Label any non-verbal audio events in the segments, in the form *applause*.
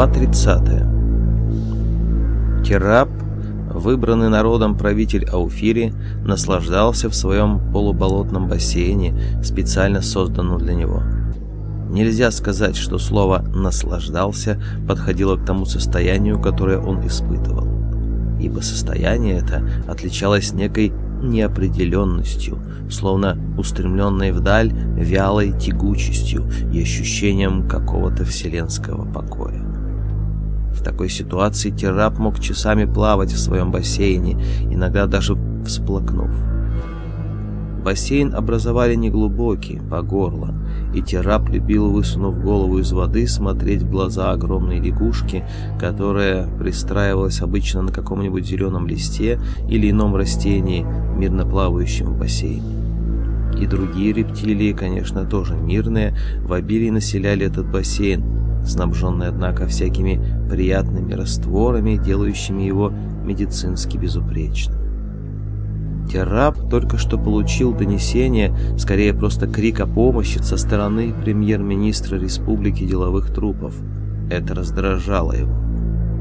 Глава 30. Терап, выбранный народом правитель Ауфири, наслаждался в своем полуболотном бассейне, специально созданном для него. Нельзя сказать, что слово «наслаждался» подходило к тому состоянию, которое он испытывал, ибо состояние это отличалось некой неопределенностью, словно устремленной вдаль вялой тягучестью и ощущением какого-то вселенского покоя. В такой ситуации Террап мог часами плавать в своем бассейне, иногда даже всплакнув. Бассейн образовали неглубокий, по горло, и Терап любил, высунув голову из воды, смотреть в глаза огромной лягушки, которая пристраивалась обычно на каком-нибудь зеленом листе или ином растении, мирно плавающем в бассейне. И другие рептилии, конечно, тоже мирные, в обилии населяли этот бассейн, снабженный, однако, всякими приятными растворами, делающими его медицински безупречным. Террап только что получил донесение, скорее просто крик о помощи со стороны премьер-министра Республики деловых трупов. Это раздражало его.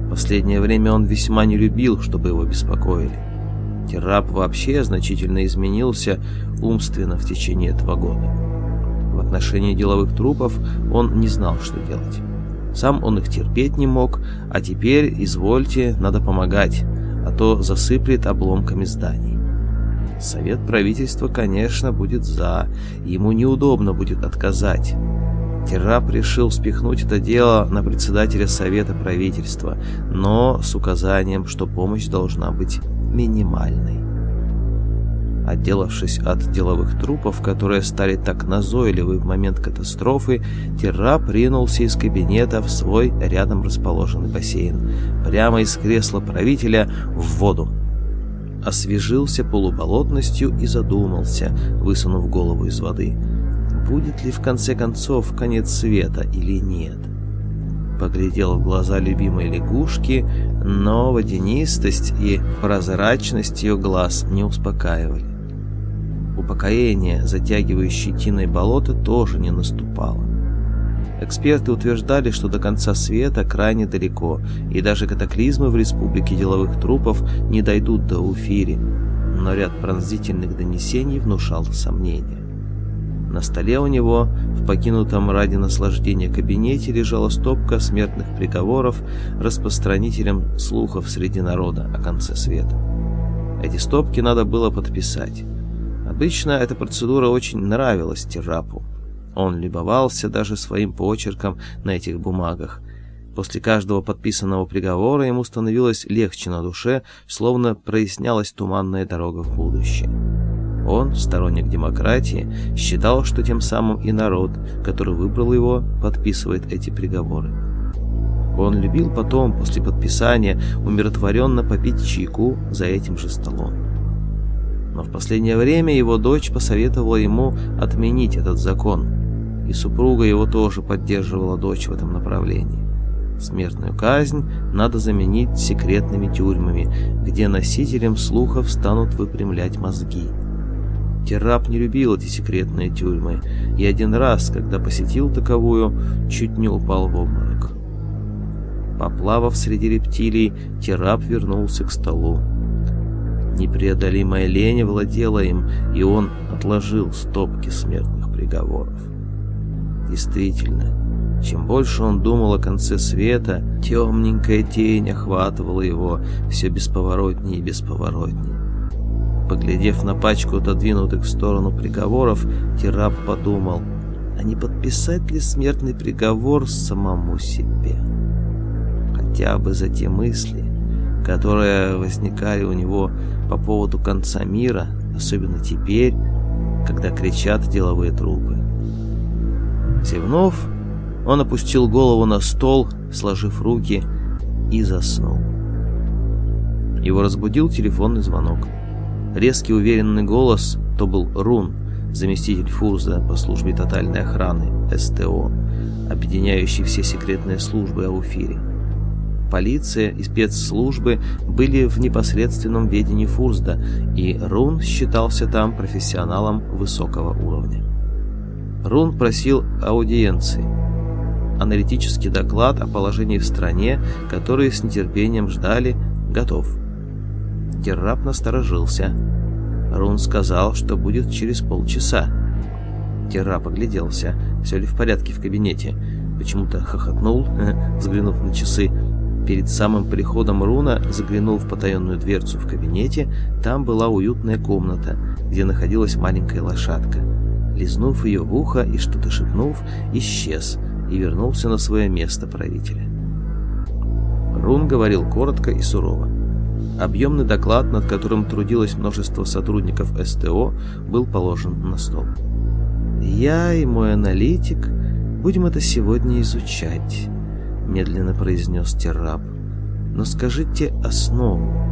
Последнее время он весьма не любил, чтобы его беспокоили. Террап вообще значительно изменился умственно в течение этого года. В отношении деловых трупов он не знал, что делать. Сам он их терпеть не мог, а теперь, извольте, надо помогать, а то засыплет обломками зданий. Совет правительства, конечно, будет за, ему неудобно будет отказать. Террап решил спихнуть это дело на председателя Совета правительства, но с указанием, что помощь должна быть минимальной. Отделавшись от деловых трупов, которые стали так назойливы в момент катастрофы, Террап ринулся из кабинета в свой рядом расположенный бассейн, прямо из кресла правителя в воду освежился полуболотностью и задумался, высунув голову из воды. Будет ли в конце концов конец света или нет? Поглядел в глаза любимой лягушки, но водянистость и прозрачность ее глаз не успокаивали. Упокоение, затягивающее тиной болото, тоже не наступало. Эксперты утверждали, что до конца света крайне далеко, и даже катаклизмы в республике деловых трупов не дойдут до Уфири, но ряд пронзительных донесений внушал сомнения. На столе у него, в покинутом ради наслаждения кабинете, лежала стопка смертных приговоров распространителям слухов среди народа о конце света. Эти стопки надо было подписать. Обычно эта процедура очень нравилась Террапу. Он любовался даже своим почерком на этих бумагах. После каждого подписанного приговора ему становилось легче на душе, словно прояснялась туманная дорога в будущее. Он, сторонник демократии, считал, что тем самым и народ, который выбрал его, подписывает эти приговоры. Он любил потом, после подписания, умиротворенно попить чайку за этим же столом. Но в последнее время его дочь посоветовала ему отменить этот закон – и супруга его тоже поддерживала дочь в этом направлении. Смертную казнь надо заменить секретными тюрьмами, где носителям слухов станут выпрямлять мозги. Террап не любил эти секретные тюрьмы, и один раз, когда посетил таковую, чуть не упал в обморок. Поплавав среди рептилий, Террап вернулся к столу. Непреодолимая лень владела им, и он отложил стопки смертных приговоров. Действительно, чем больше он думал о конце света, темненькая тень охватывала его все бесповоротнее и бесповоротнее. Поглядев на пачку отодвинутых в сторону приговоров, Тираб подумал, а не подписать ли смертный приговор самому себе? Хотя бы за те мысли, которые возникали у него по поводу конца мира, особенно теперь, когда кричат деловые трупы. Зевнув, он опустил голову на стол, сложив руки, и заснул. Его разбудил телефонный звонок. Резкий уверенный голос, то был Рун, заместитель Фурза по службе тотальной охраны, СТО, объединяющий все секретные службы Ауфири. Полиция и спецслужбы были в непосредственном ведении Фурзда, и Рун считался там профессионалом высокого уровня. Рун просил аудиенции. Аналитический доклад о положении в стране, который с нетерпением ждали, готов. Террап насторожился. Рун сказал, что будет через полчаса. Террап огляделся, все ли в порядке в кабинете. Почему-то хохотнул, *laughs* взглянув на часы. Перед самым приходом Руна заглянул в потаенную дверцу в кабинете. Там была уютная комната, где находилась маленькая лошадка. Лизнув ее в ухо и что-то шепнув, исчез и вернулся на свое место правителя. Рун говорил коротко и сурово. Объемный доклад, над которым трудилось множество сотрудников СТО, был положен на стол. «Я и мой аналитик будем это сегодня изучать», медленно произнес Терраб. Но скажите основу.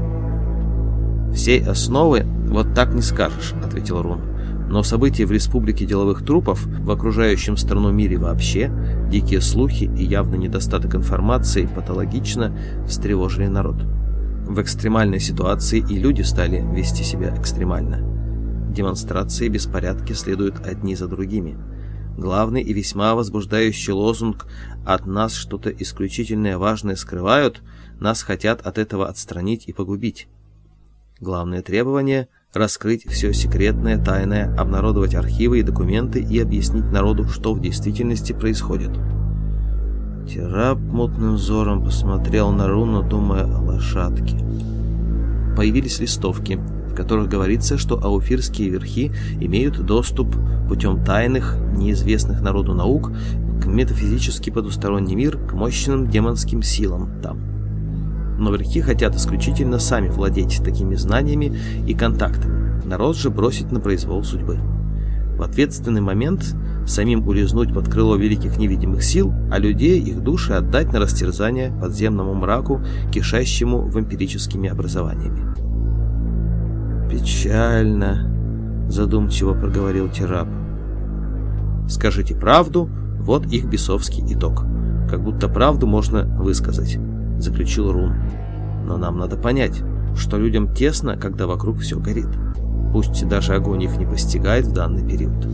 Всей основы вот так не скажешь, ответил Рун. Но события в республике деловых трупов, в окружающем страну мире вообще, дикие слухи и явный недостаток информации патологично встревожили народ. В экстремальной ситуации и люди стали вести себя экстремально. Демонстрации и беспорядки следуют одни за другими. Главный и весьма возбуждающий лозунг «От нас что-то исключительное важное скрывают», нас хотят от этого отстранить и погубить. Главное требование – раскрыть все секретное, тайное, обнародовать архивы и документы и объяснить народу, что в действительности происходит. Терап мутным взором посмотрел на руну, думая о лошадке. Появились листовки – которых говорится, что ауфирские верхи имеют доступ путем тайных, неизвестных народу наук к метафизически потусторонний мир, к мощным демонским силам там. Но верхи хотят исключительно сами владеть такими знаниями и контактами, народ же бросить на произвол судьбы. В ответственный момент самим улизнуть под крыло великих невидимых сил, а людей, их души отдать на растерзание подземному мраку, кишащему вампирическими образованиями. «Печально», — задумчиво проговорил Терап. «Скажите правду, вот их бесовский итог. Как будто правду можно высказать», — заключил Рун. «Но нам надо понять, что людям тесно, когда вокруг все горит. Пусть даже огонь их не постигает в данный период.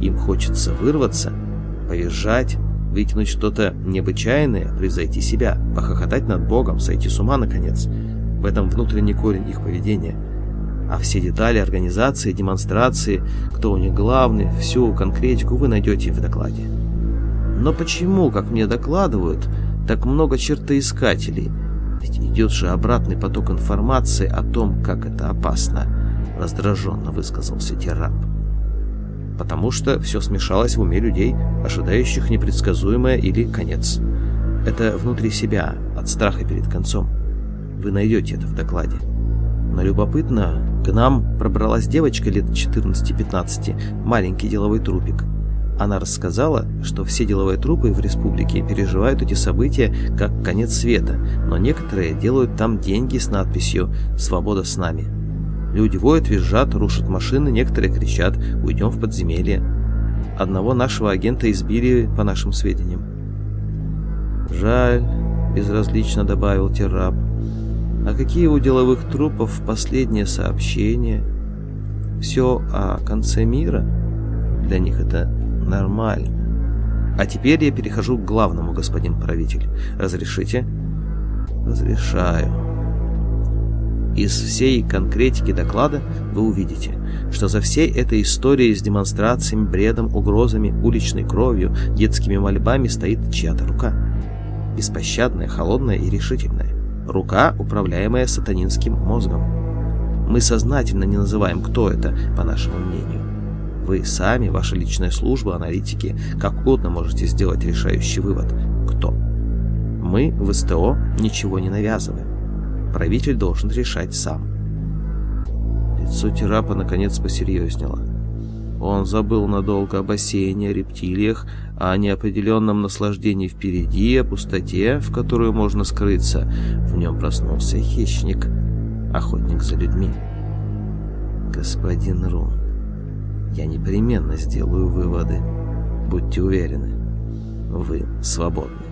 Им хочется вырваться, повизжать, выкинуть что-то необычайное, превзойти себя, похохотать над Богом, сойти с ума, наконец. В этом внутренний корень их поведения — а все детали организации, демонстрации, кто у них главный, всю конкретику вы найдете в докладе. Но почему, как мне докладывают, так много чертоискателей? Ведь идет же обратный поток информации о том, как это опасно, раздраженно высказался Террап. Потому что все смешалось в уме людей, ожидающих непредсказуемое или конец. Это внутри себя, от страха перед концом. Вы найдете это в докладе. Но любопытно, к нам пробралась девочка лет 14-15, маленький деловой трупик. Она рассказала, что все деловые трупы в республике переживают эти события как конец света, но некоторые делают там деньги с надписью «Свобода с нами». Люди воют, визжат, рушат машины, некоторые кричат «Уйдем в подземелье». Одного нашего агента избили, по нашим сведениям. «Жаль», — безразлично добавил Терраб. А какие у деловых трупов последние сообщения? Все о конце мира? Для них это нормально. А теперь я перехожу к главному, господин правитель. Разрешите? Разрешаю. Из всей конкретики доклада вы увидите, что за всей этой историей с демонстрациями, бредом, угрозами, уличной кровью, детскими мольбами стоит чья-то рука. Беспощадная, холодная и решительная. Рука, управляемая сатанинским мозгом. Мы сознательно не называем, кто это, по нашему мнению. Вы сами, ваша личная служба, аналитики, как угодно можете сделать решающий вывод. Кто? Мы в СТО ничего не навязываем. Правитель должен решать сам. Лицо Терапа наконец посерьезнело. Он забыл надолго о бассейне, о рептилиях, о неопределенном наслаждении впереди, о пустоте, в которую можно скрыться. В нем проснулся хищник, охотник за людьми. Господин Рун, я непременно сделаю выводы. Будьте уверены, вы свободны.